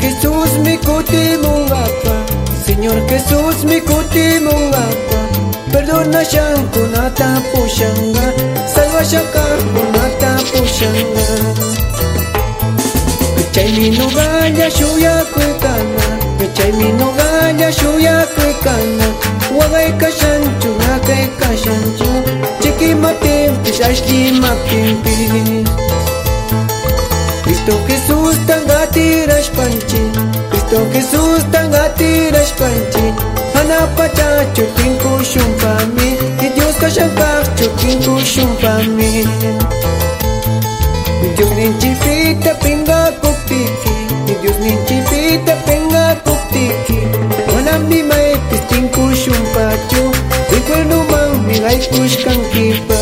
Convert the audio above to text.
Jesús mi kutimungapa Señor Jesús mi kutimungapa Perdona shankunata pushanga. Salva shakarkunata pushanga. Chaymi nogalla shuyakuykana Chaymi nogalla shuyakuykana Wagay kashanchu nakay kashanchu. Chikimatimpish ashlimapimpish Cristo Jesús tangatirash panchi Hanapacha chukin kushun pami Y Dios kashanpak chukin kushun pami Y Dios ninchipita pinga kuptiki Y Dios ninchipita pinga kuptiki shumpa may pistin kushun mang Kuikwernumang mingay kushkan kipa